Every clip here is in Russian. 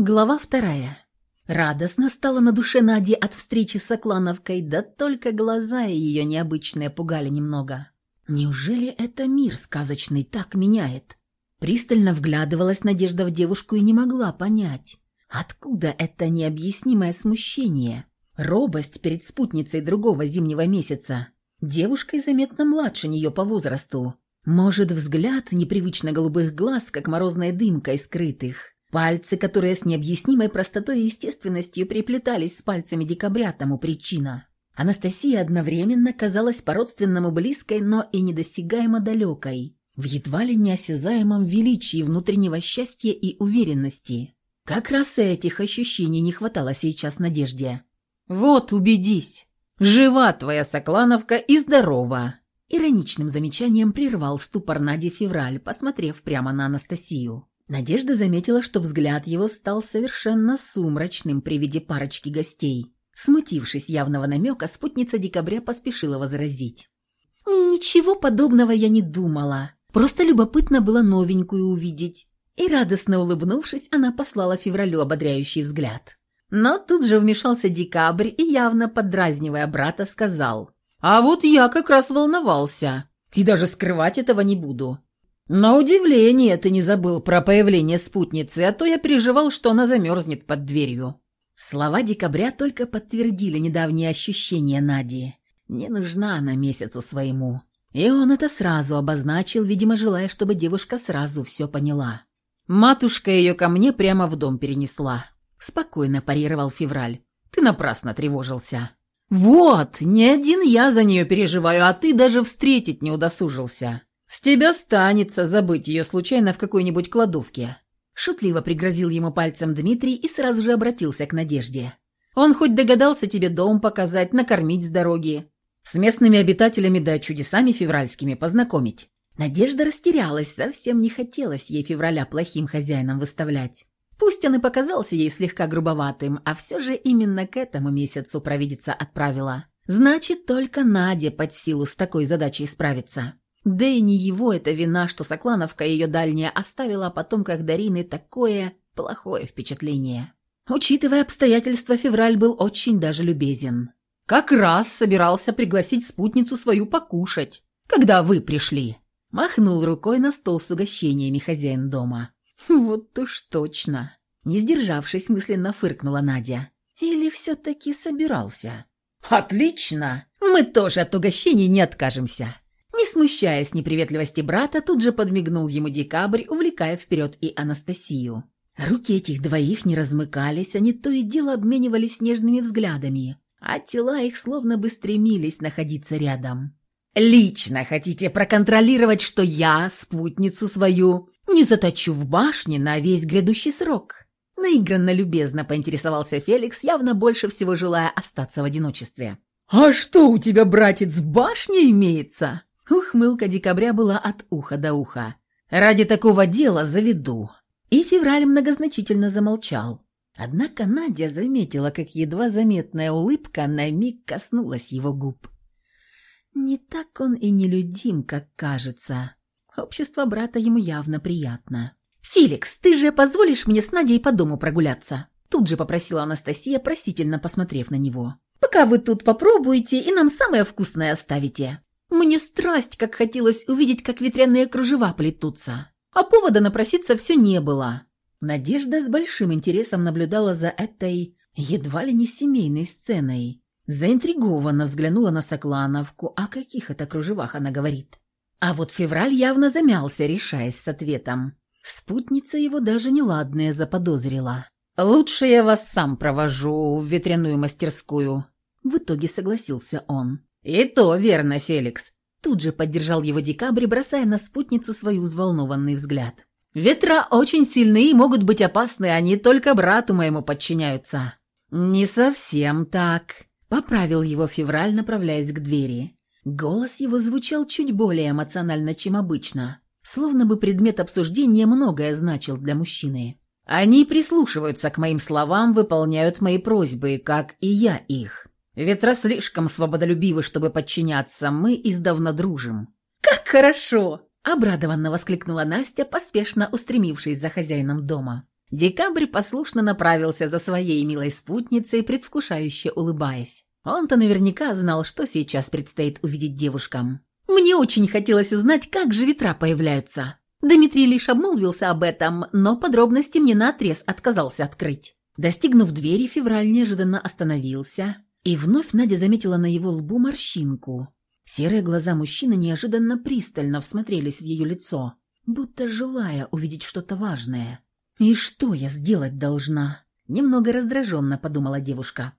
Глава вторая. Радостно стало на душе Нади от встречи с Оклановкой, да только глаза ее необычные пугали немного. Неужели это мир сказочный так меняет? Пристально вглядывалась Надежда в девушку и не могла понять, откуда это необъяснимое смущение, робость перед спутницей другого зимнего месяца, девушкой заметно младше нее по возрасту. Может, взгляд непривычно голубых глаз, как морозная дымка из скрытых, Пальцы, которые с необъяснимой простотой и естественностью приплетались с пальцами декабря, тому причина. Анастасия одновременно казалась по-родственному близкой, но и недосягаемо далекой, в едва ли неосязаемом величии внутреннего счастья и уверенности. Как раз этих ощущений не хватало сейчас Надежде. «Вот, убедись, жива твоя Соклановка и здорова!» Ироничным замечанием прервал ступор Нади Февраль, посмотрев прямо на Анастасию. Надежда заметила, что взгляд его стал совершенно сумрачным при виде парочки гостей. Смутившись явного намека, спутница декабря поспешила возразить. «Ничего подобного я не думала. Просто любопытно было новенькую увидеть». И радостно улыбнувшись, она послала февралю ободряющий взгляд. Но тут же вмешался декабрь и, явно подразнивая брата, сказал. «А вот я как раз волновался. И даже скрывать этого не буду. «На удивление ты не забыл про появление спутницы, а то я переживал, что она замерзнет под дверью». Слова декабря только подтвердили недавние ощущения Нади. Не нужна она месяцу своему. И он это сразу обозначил, видимо, желая, чтобы девушка сразу все поняла. «Матушка ее ко мне прямо в дом перенесла», — спокойно парировал Февраль. «Ты напрасно тревожился». «Вот, не один я за нее переживаю, а ты даже встретить не удосужился. «С тебя станется забыть ее случайно в какой-нибудь кладовке». Шутливо пригрозил ему пальцем Дмитрий и сразу же обратился к Надежде. «Он хоть догадался тебе дом показать, накормить с дороги, с местными обитателями да чудесами февральскими познакомить». Надежда растерялась, совсем не хотелось ей февраля плохим хозяином выставлять. Пусть он и показался ей слегка грубоватым, а все же именно к этому месяцу провидица отправила. Значит, только Наде под силу с такой задачей справиться. Да и не его это вина, что Соклановка ее дальняя оставила о потомках Дарины такое плохое впечатление. Учитывая обстоятельства, Февраль был очень даже любезен. «Как раз собирался пригласить спутницу свою покушать, когда вы пришли». Махнул рукой на стол с угощениями хозяин дома. «Вот уж точно!» Не сдержавшись, мысленно фыркнула Надя. «Или все-таки собирался?» «Отлично! Мы тоже от угощений не откажемся!» Смущаясь неприветливости брата, тут же подмигнул ему декабрь, увлекая вперед и Анастасию. Руки этих двоих не размыкались, они то и дело обменивались нежными взглядами, а тела их словно бы стремились находиться рядом. «Лично хотите проконтролировать, что я, спутницу свою, не заточу в башне на весь грядущий срок?» Наигранно любезно поинтересовался Феликс, явно больше всего желая остаться в одиночестве. «А что у тебя, братец, башня имеется?» Ухмылка декабря была от уха до уха. «Ради такого дела заведу». И февраль многозначительно замолчал. Однако Надя заметила, как едва заметная улыбка на миг коснулась его губ. Не так он и нелюдим, как кажется. Общество брата ему явно приятно. «Феликс, ты же позволишь мне с Надей по дому прогуляться?» Тут же попросила Анастасия, просительно посмотрев на него. «Пока вы тут попробуете и нам самое вкусное оставите». Мне страсть, как хотелось увидеть, как ветряные кружева плетутся. А повода напроситься все не было. Надежда с большим интересом наблюдала за этой едва ли не семейной сценой. Заинтригованно взглянула на Соклановку, о каких это кружевах она говорит. А вот февраль явно замялся, решаясь с ответом. Спутница его даже неладное заподозрила. «Лучше я вас сам провожу в ветряную мастерскую», — в итоге согласился он. «И то верно, Феликс», — тут же поддержал его Декабрь, бросая на спутницу свой взволнованный взгляд. «Ветра очень сильны и могут быть опасны, они только брату моему подчиняются». «Не совсем так», — поправил его Февраль, направляясь к двери. Голос его звучал чуть более эмоционально, чем обычно, словно бы предмет обсуждения многое значил для мужчины. «Они прислушиваются к моим словам, выполняют мои просьбы, как и я их. Ветра слишком свободолюбивы, чтобы подчиняться. Мы издавна дружим». «Как хорошо!» – обрадованно воскликнула Настя, поспешно устремившись за хозяином дома. Декабрь послушно направился за своей милой спутницей, предвкушающе улыбаясь. Он-то наверняка знал, что сейчас предстоит увидеть девушкам. Мне очень хотелось узнать, как же ветра появляются. Дмитрий лишь обмолвился об этом, но подробности мне наотрез отказался открыть. Достигнув двери, Февраль неожиданно остановился, и вновь Надя заметила на его лбу морщинку. Серые глаза мужчины неожиданно пристально всмотрелись в ее лицо, будто желая увидеть что-то важное. «И что я сделать должна?» Немного раздраженно подумала девушка.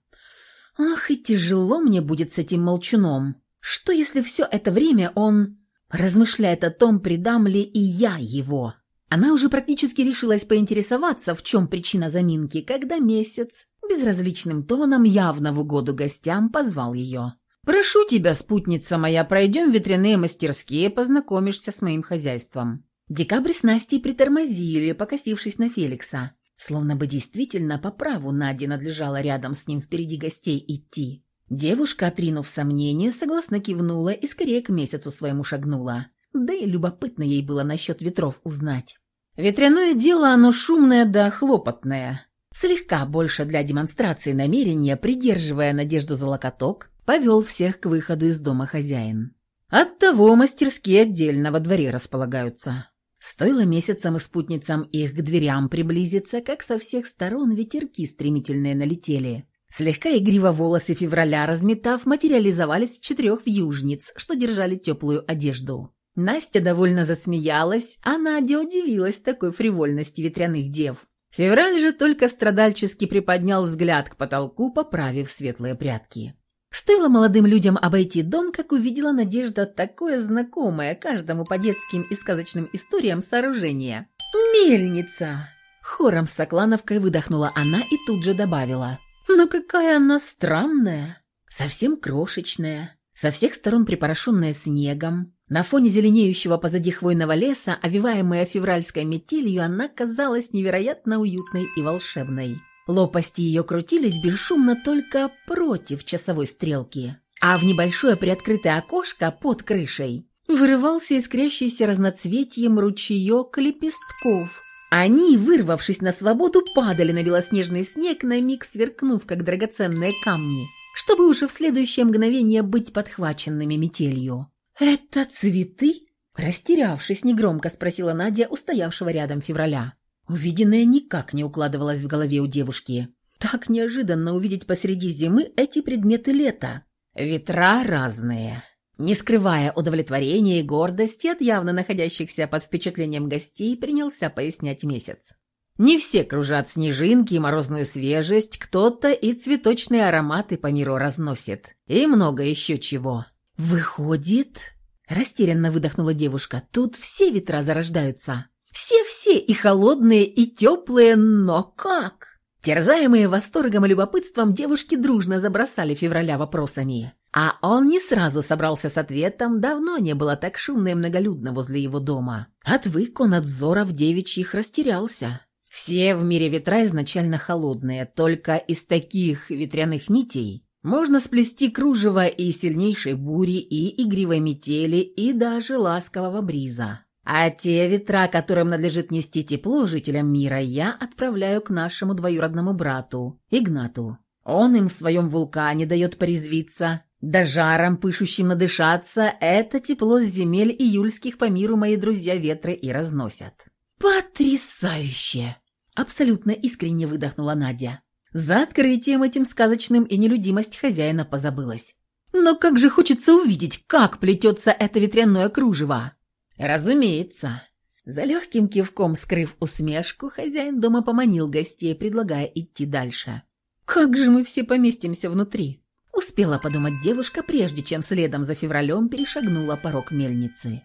«Ах, и тяжело мне будет с этим молчуном. Что, если все это время он размышляет о том, предам ли и я его?» Она уже практически решилась поинтересоваться, в чем причина заминки, когда месяц безразличным тоном, явно в угоду гостям, позвал ее. «Прошу тебя, спутница моя, пройдем в ветряные мастерские, познакомишься с моим хозяйством». Декабрь с Настей притормозили, покосившись на Феликса. Словно бы действительно по праву Наде надлежало рядом с ним впереди гостей идти. Девушка, отринув сомнения, согласно кивнула и скорее к месяцу своему шагнула. Да и любопытно ей было насчет ветров узнать. Ветряное дело оно шумное да хлопотное. Слегка больше для демонстрации намерения, придерживая Надежду за локоток, повел всех к выходу из дома хозяин. Оттого мастерские отдельно во дворе располагаются. Стоило месяцам и спутницам их к дверям приблизиться, как со всех сторон ветерки стремительные налетели. Слегка игриво волосы февраля разметав, материализовались четырех вьюжниц, что держали теплую одежду. Настя довольно засмеялась, а Надя удивилась такой фривольности ветряных дев. Февраль же только страдальчески приподнял взгляд к потолку, поправив светлые прядки. Стоило молодым людям обойти дом, как увидела Надежда такое знакомое каждому по детским и сказочным историям сооружение. «Мельница!» Хором с Соклановкой выдохнула она и тут же добавила. «Но какая она странная! Совсем крошечная, со всех сторон припорошенная снегом, на фоне зеленеющего позади хвойного леса, овиваемая февральской метелью, она казалась невероятно уютной и волшебной. Лопасти ее крутились бесшумно только против часовой стрелки, а в небольшое приоткрытое окошко под крышей вырывался искрящийся разноцветием ручеек лепестков. Они, вырвавшись на свободу, падали на белоснежный снег, на миг сверкнув, как драгоценные камни, чтобы уже в следующее мгновение быть подхваченными метелью. «Это цветы?» Растерявшись, негромко спросила Надя, устоявшего рядом февраля. Увиденное никак не укладывалось в голове у девушки. Так неожиданно увидеть посреди зимы эти предметы лета. Ветра разные. Не скрывая удовлетворения и гордости от явно находящихся под впечатлением гостей, принялся пояснять месяц. Не все кружат снежинки и морозную свежесть, кто-то и цветочные ароматы по миру разносит. И много еще чего. «Выходит...» – растерянно выдохнула девушка. «Тут все ветра зарождаются. Все-все, и холодные, и теплые, но как?» Терзаемые восторгом и любопытством, девушки дружно забросали февраля вопросами. А он не сразу собрался с ответом, давно не было так шумно и многолюдно возле его дома. Отвык он от взоров девичьих растерялся. Все в мире ветра изначально холодные, только из таких ветряных нитей можно сплести кружево и сильнейшей бури, и игривой метели, и даже ласкового бриза. А те ветра, которым надлежит нести тепло жителям мира, я отправляю к нашему двоюродному брату, Игнату. Он им в своем вулкане дает порезвиться, да жаром пышущим надышаться, это тепло с земель июльских по миру мои друзья ветры и разносят. «Потрясающе!» – абсолютно искренне выдохнула Надя. За открытием этим сказочным и нелюдимость хозяина позабылась. Но как же хочется увидеть, как плетется это ветряное кружево. Разумеется. За легким кивком, скрыв усмешку, хозяин дома поманил гостей, предлагая идти дальше. «Как же мы все поместимся внутри?» Успела подумать девушка, прежде чем следом за февралем перешагнула порог мельницы.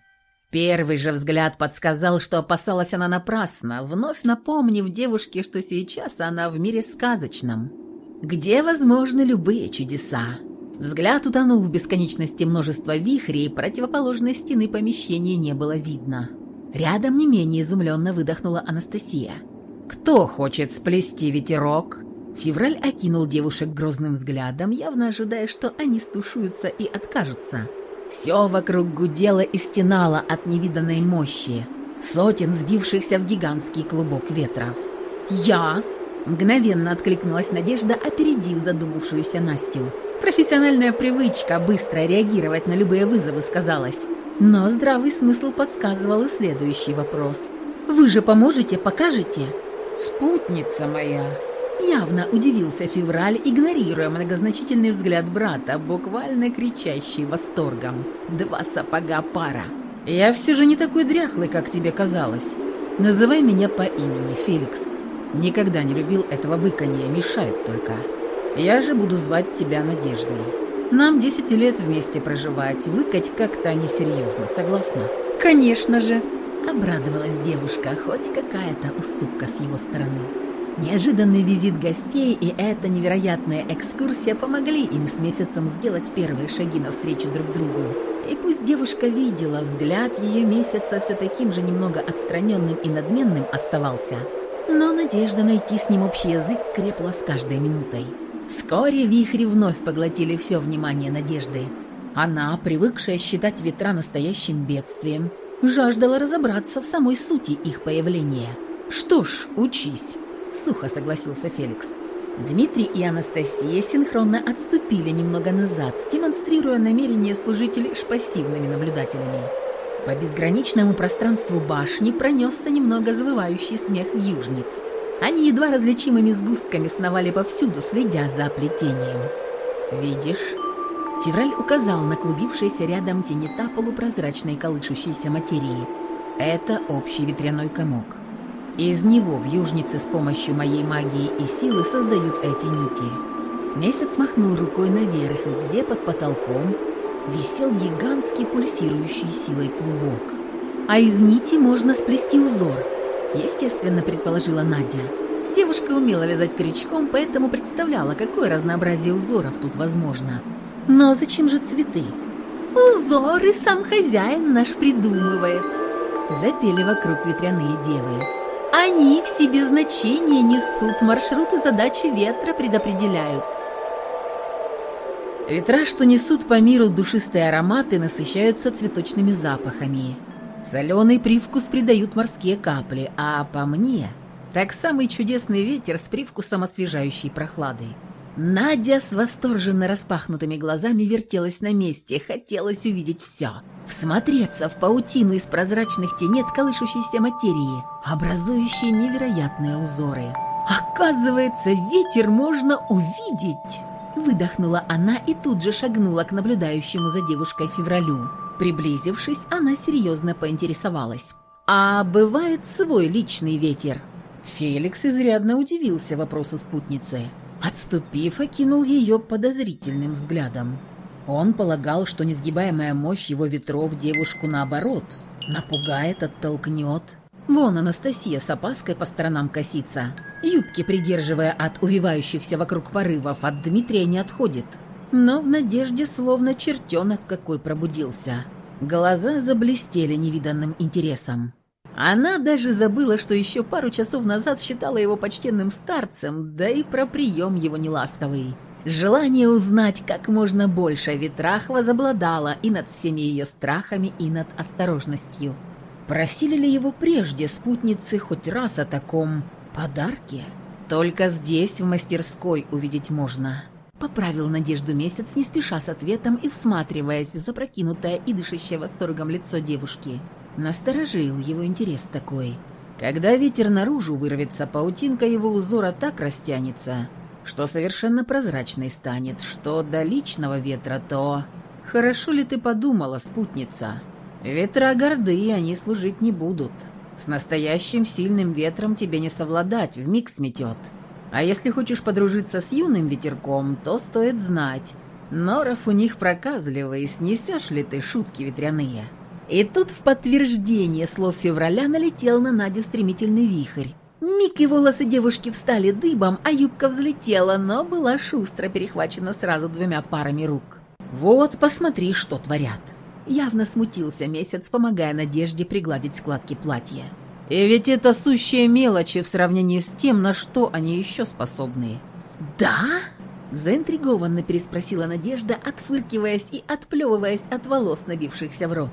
Первый же взгляд подсказал, что опасалась она напрасно, вновь напомнив девушке, что сейчас она в мире сказочном, где возможны любые чудеса. Взгляд утонул в бесконечности множества вихрей, противоположной стены помещения не было видно. Рядом не менее изумленно выдохнула Анастасия. «Кто хочет сплести ветерок?» Февраль окинул девушек грозным взглядом, явно ожидая, что они стушуются и откажутся. Все вокруг гудело и стенало от невиданной мощи, сотен сбившихся в гигантский клубок ветров. «Я?» – мгновенно откликнулась Надежда, опередив задумавшуюся Настю. Профессиональная привычка быстро реагировать на любые вызовы сказалась. Но здравый смысл подсказывал и следующий вопрос. «Вы же поможете, покажете?» «Спутница моя!» Явно удивился Февраль, игнорируя многозначительный взгляд брата, буквально кричащий восторгом. «Два сапога пара!» «Я все же не такой дряхлый, как тебе казалось. Называй меня по имени, Феликс. Никогда не любил этого выканья, мешает только. Я же буду звать тебя Надеждой. Нам 10 лет вместе проживать, выкать как-то несерьезно, согласна?» «Конечно же!» Обрадовалась девушка, хоть какая-то уступка с его стороны. Неожиданный визит гостей и эта невероятная экскурсия помогли им с месяцем сделать первые шаги навстречу друг другу. И пусть девушка видела, взгляд ее месяца все таким же немного отстраненным и надменным оставался, но надежда найти с ним общий язык крепла с каждой минутой. Вскоре вихри вновь поглотили все внимание надежды. Она, привыкшая считать ветра настоящим бедствием, жаждала разобраться в самой сути их появления. «Что ж, учись», — сухо согласился Феликс. Дмитрий и Анастасия синхронно отступили немного назад, демонстрируя намерение служить лишь пассивными наблюдателями. По безграничному пространству башни пронесся немного завывающий смех южниц. Они едва различимыми сгустками сновали повсюду, следя за плетением. «Видишь?» Февраль указал на клубившийся рядом тенета полупрозрачной колышущейся материи. «Это общий ветряной комок. Из него в южнице с помощью моей магии и силы создают эти нити. Месяц махнул рукой наверх, где под потолком висел гигантский пульсирующий силой клубок. А из нити можно сплести узор, естественно, предположила Надя. Девушка умела вязать крючком, поэтому представляла, какое разнообразие узоров тут возможно. Но зачем же цветы? Узоры сам хозяин наш придумывает. Запели вокруг ветряные девы. Они в себе значения несут, маршруты задачи ветра предопределяют. Ветра, что несут по миру душистые ароматы, насыщаются цветочными запахами. Соленый привкус придают морские капли, а по мне, так самый чудесный ветер с привкусом освежающей прохлады. Надя с восторженно распахнутыми глазами вертелась на месте, хотелось увидеть все. Всмотреться в паутину из прозрачных тенет колышущейся материи, образующей невероятные узоры. «Оказывается, ветер можно увидеть!» Выдохнула она и тут же шагнула к наблюдающему за девушкой февралю. Приблизившись, она серьезно поинтересовалась. «А бывает свой личный ветер?» Феликс изрядно удивился вопросу спутницы. Отступив, окинул ее подозрительным взглядом. Он полагал, что несгибаемая мощь его ветров девушку наоборот напугает, оттолкнет. Вон Анастасия с опаской по сторонам косится, юбки придерживая от увивающихся вокруг порывов, от Дмитрия не отходит. Но в надежде словно чертенок какой пробудился. Глаза заблестели невиданным интересом. Она даже забыла, что еще пару часов назад считала его почтенным старцем, да и про прием его неласковый. Желание узнать как можно больше о ветрах возобладало и над всеми ее страхами, и над осторожностью. Просили ли его прежде спутницы хоть раз о таком подарке? Только здесь, в мастерской, увидеть можно. Поправил надежду месяц, не спеша с ответом и всматриваясь в запрокинутое и дышащее восторгом лицо девушки. Насторожил его интерес такой. Когда ветер наружу вырвется, паутинка его узора так растянется, что совершенно прозрачной станет, что до личного ветра, то... Хорошо ли ты подумала, спутница? Ветра горды, они служить не будут. С настоящим сильным ветром тебе не совладать, вмиг сметет. А если хочешь подружиться с юным ветерком, то стоит знать. Норов у них проказливый, снесешь ли ты шутки ветряные?» И тут в подтверждение слов февраля налетел на Надю стремительный вихрь. Миг и волосы девушки встали дыбом, а юбка взлетела, но была шустро перехвачена сразу двумя парами рук. «Вот, посмотри, что творят!» Явно смутился месяц, помогая Надежде пригладить складки платья. «И ведь это сущие мелочи в сравнении с тем, на что они еще способны». «Да?» Заинтригованно переспросила Надежда, отфыркиваясь и отплевываясь от волос, набившихся в рот.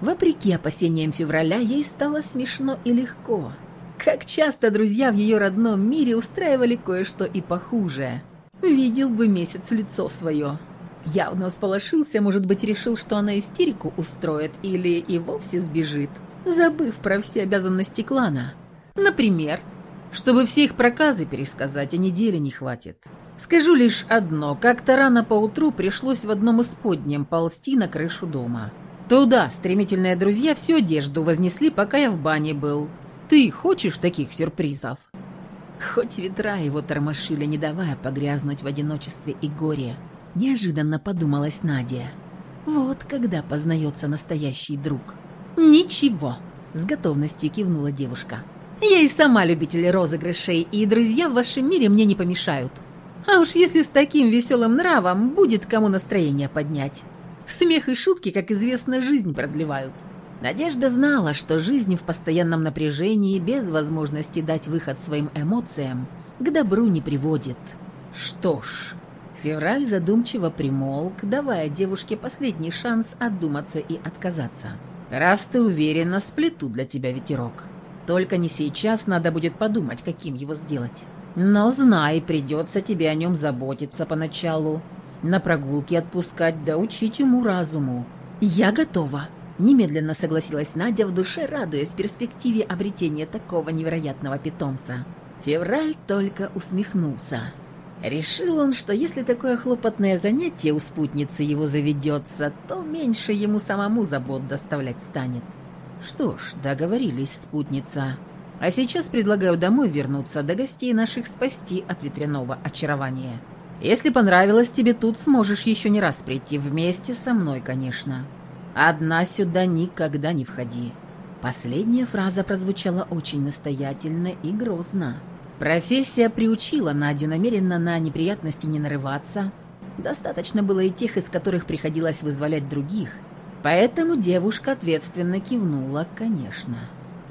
Вопреки опасениям февраля, ей стало смешно и легко. Как часто друзья в ее родном мире устраивали кое-что и похуже. Видел бы месяц лицо свое. Явно всполошился, может быть, решил, что она истерику устроит или и вовсе сбежит, забыв про все обязанности клана. Например, чтобы все их проказы пересказать, а недели не хватит. Скажу лишь одно. Как-то рано поутру пришлось в одном из подням ползти на крышу дома. Туда стремительные друзья всю одежду вознесли, пока я в бане был. Ты хочешь таких сюрпризов? Хоть ветра его тормошили, не давая погрязнуть в одиночестве и горе, неожиданно подумалась Надя. Вот когда познается настоящий друг. «Ничего», — с готовностью кивнула девушка. «Я и сама любитель розыгрышей, и друзья в вашем мире мне не помешают. А уж если с таким веселым нравом, будет кому настроение поднять». Смех и шутки, как известно, жизнь продлевают. Надежда знала, что жизнь в постоянном напряжении, без возможности дать выход своим эмоциям, к добру не приводит. Что ж, февраль задумчиво примолк, давая девушке последний шанс отдуматься и отказаться. «Раз ты уверена, сплету для тебя ветерок. Только не сейчас, надо будет подумать, каким его сделать. Но знай, придется тебе о нем заботиться поначалу, на прогулки отпускать, да учить ему-разуму. Я готова. Немедленно согласилась Надя в душе, радуясь перспективе обретения такого невероятного питомца. Февраль только усмехнулся. Решил он, что если такое хлопотное занятие у спутницы его заведется, то меньше ему самому забот доставлять станет. Что ж, договорились, спутница. А сейчас предлагаю домой вернуться, до гостей наших спасти от ветряного очарования. Если понравилось тебе тут, сможешь еще не раз прийти вместе со мной, конечно. Одна сюда никогда не входи». Последняя фраза прозвучала очень настоятельно и грозно. Профессия приучила Надю намеренно на неприятности не нарываться. Достаточно было и тех, из которых приходилось вызволять других. Поэтому девушка ответственно кивнула, конечно.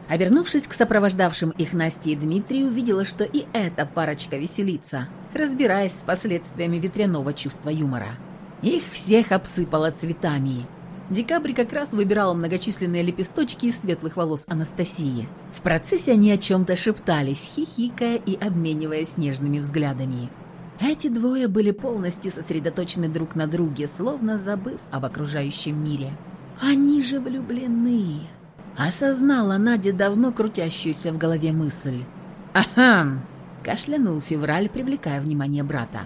Обернувшись к сопровождавшим их Насте и Дмитрию, увидела, что и эта парочка веселится, разбираясь с последствиями ветряного чувства юмора. Их всех обсыпало цветами. Декабрь как раз выбирал многочисленные лепесточки из светлых волос Анастасии. В процессе они о чем-то шептались, хихикая и обмениваясь нежными взглядами. Эти двое были полностью сосредоточены друг на друге, словно забыв об окружающем мире. Они же влюблены. Осознала Надя давно крутящуюся в голове мысль. «Ага!» – кашлянул Февраль, привлекая внимание брата.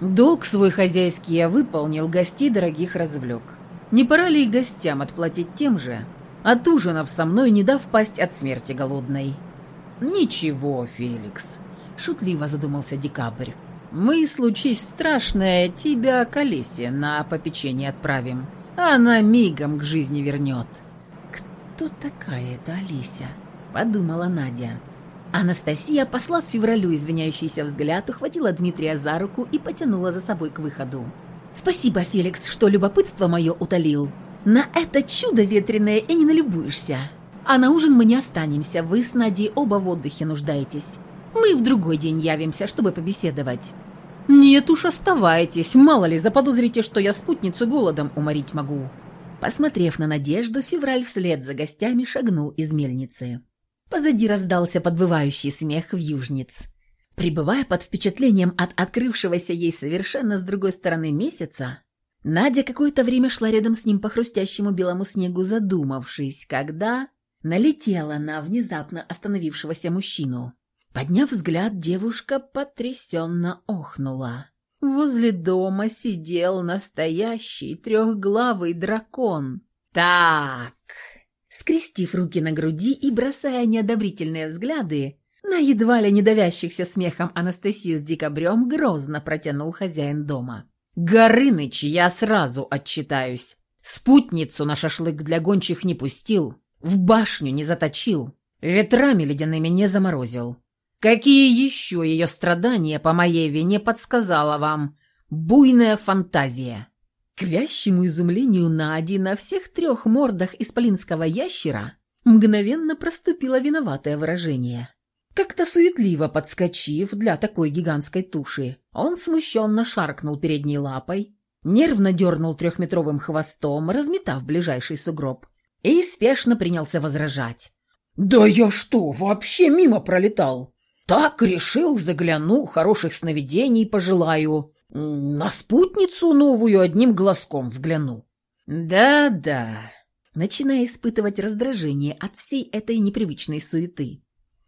«Долг свой хозяйский я выполнил, гостей дорогих развлек. Не пора ли и гостям отплатить тем же, от ужинов со мной не дав пасть от смерти голодной?» «Ничего, Феликс», – шутливо задумался Декабрь. «Мы, случись страшное, тебя к Олесе на попечение отправим. Она мигом к жизни вернет». «Кто такая эта Алися?» – подумала Надя. Анастасия, послав февралю извиняющийся взгляд, ухватила Дмитрия за руку и потянула за собой к выходу. «Спасибо, Феликс, что любопытство мое утолил. На это чудо ветреное и не налюбуешься. А на ужин мы не останемся, вы с Надей оба в отдыхе нуждаетесь. Мы в другой день явимся, чтобы побеседовать». «Нет уж, оставайтесь, мало ли, заподозрите, что я спутницу голодом уморить могу». Посмотрев на Надежду, Февраль вслед за гостями шагнул из мельницы. Позади раздался подбывающий смех в южниц. Прибывая под впечатлением от открывшегося ей совершенно с другой стороны месяца, Надя какое-то время шла рядом с ним по хрустящему белому снегу, задумавшись, когда налетела на внезапно остановившегося мужчину. Подняв взгляд, девушка потрясенно охнула. Возле дома сидел настоящий трехглавый дракон. «Так!» Скрестив руки на груди и бросая неодобрительные взгляды, на едва ли не давящихся смехом Анастасию с декабрем грозно протянул хозяин дома. «Горыныч, я сразу отчитаюсь. Спутницу на шашлык для гончих не пустил, в башню не заточил, ветрами ледяными не заморозил. Какие еще ее страдания по моей вине подсказала вам буйная фантазия?» К вящему изумлению Нади на всех трех мордах исполинского ящера мгновенно проступило виноватое выражение. Как-то суетливо подскочив для такой гигантской туши, он смущенно шаркнул передней лапой, нервно дернул трехметровым хвостом, разметав ближайший сугроб, и спешно принялся возражать. «Да я что, вообще мимо пролетал? Так решил, загляну, хороших сновидений пожелаю. На спутницу новую одним глазком взгляну». «Да-да», начиная испытывать раздражение от всей этой непривычной суеты.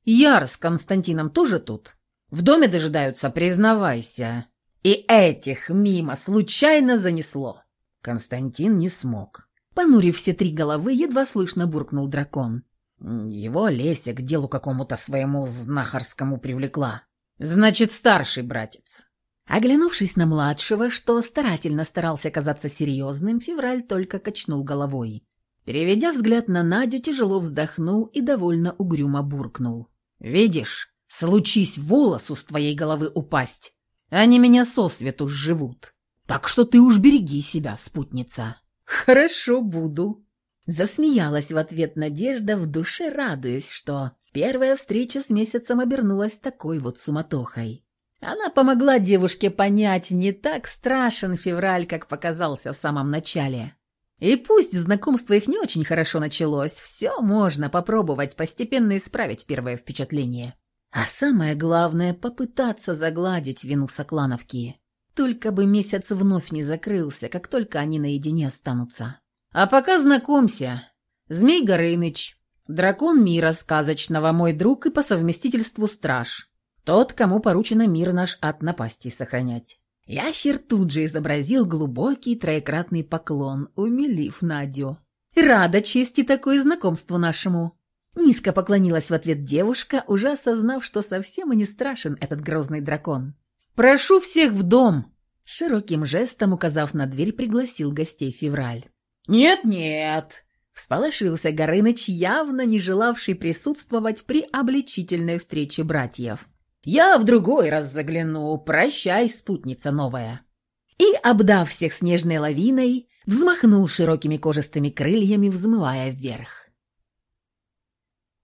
«Яр с Константином тоже тут? В доме дожидаются, признавайся. И этих мимо случайно занесло». Константин не смог. Понурив все три головы, едва слышно буркнул дракон. Его Леся к делу какому-то своему знахарскому привлекла. Значит, старший братец. Оглянувшись на младшего, что старательно старался казаться серьезным, Февраль только качнул головой. Переведя взгляд на Надю, тяжело вздохнул и довольно угрюмо буркнул. «Видишь, случись волосу с твоей головы упасть, они меня сосвету сживут. Так что ты уж береги себя, спутница». «Хорошо буду». Засмеялась в ответ Надежда, в душе радуясь, что первая встреча с месяцем обернулась такой вот суматохой. Она помогла девушке понять, не так страшен февраль, как показался в самом начале. И пусть знакомство их не очень хорошо началось, все можно попробовать постепенно исправить первое впечатление. А самое главное – попытаться загладить вину Соклановки. Только бы месяц вновь не закрылся, как только они наедине останутся. А пока знакомься. Змей Горыныч, дракон мира сказочного, мой друг и по совместительству страж. Тот, кому поручено мир наш от напасти сохранять. Ящер тут же изобразил глубокий троекратный поклон, умилив Надю. «Рада чести такое знакомство нашему!» Низко поклонилась в ответ девушка, уже осознав, что совсем и не страшен этот грозный дракон. «Прошу всех в дом!» Широким жестом, указав на дверь, пригласил гостей Февраль. «Нет-нет!» Всполошился Горыныч, явно не желавший присутствовать при обличительной встрече братьев. «Я в другой раз загляну. Прощай, спутница новая!» И, обдав всех снежной лавиной, взмахнул широкими кожистыми крыльями, взмывая вверх.